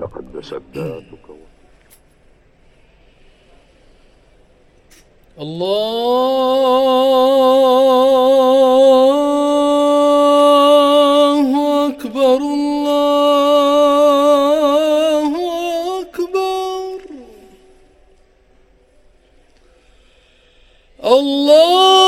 وتقدست ذاتك الله أكبر الله أكبر. الله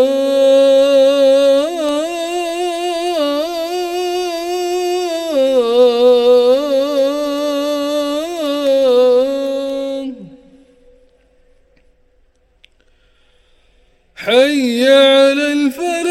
حي على الفلاح